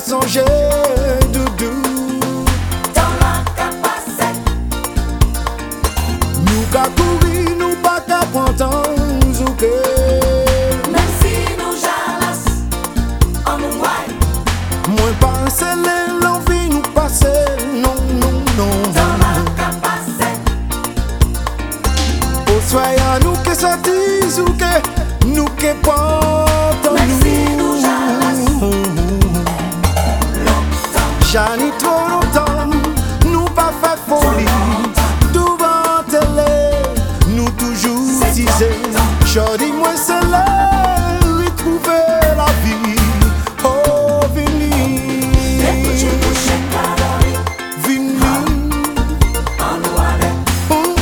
songer, doudou. Dans la capacité, Nous ka kouri, nous pas ka prantan zouke. même si nous jalas, on nous voit. Mwen panse le l'envie nous passer, non, non, non. Dans la capacité, Au soya nous ke sorti zouke, nous ke prantan Jani trop longtemps, nous pas fait folie. Devant télé, nous toujours disais. Jodi moi c'est là, retrouver la vie. Oh, vini, vini. on nous allait. Mm,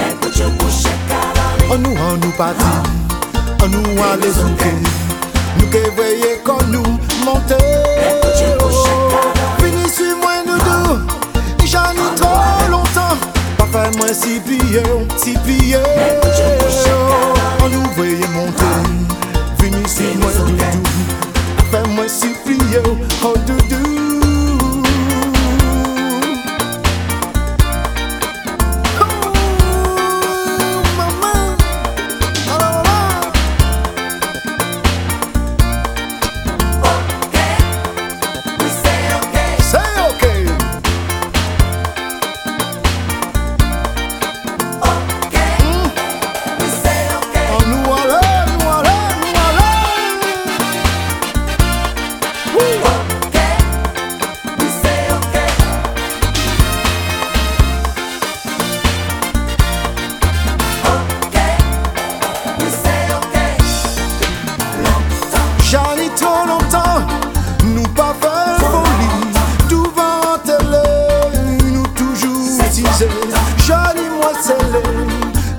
Et tu couches calori, On nous, on monter. Vini sur moi nous deux, j'en ai trop longtemps. Pas fait moi si plié, si plié. On nous voyait monter. Vini sur moi doudou, fait moi si plié, oh doudou.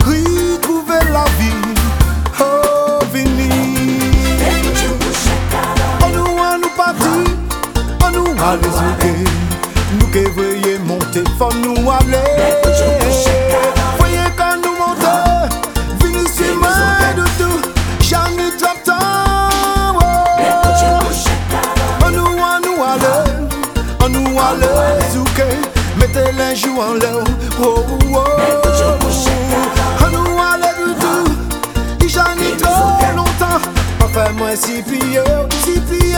Retrouver la vie. Oh. Et calori. On nous, on nous parti, on nous allait zouker. Nous que voyez monter, faut nous aller. Voyez quand nous montons, vini sur moi de tout. Trop de temps. Et couches calori. On nous, on nous allait, on nous allait zouker. Mettez les joues en l'air. Oh, oh, oh. On nous allait du tout. Et J'en ai trop longtemps. Pas moi si pieds, si pieds.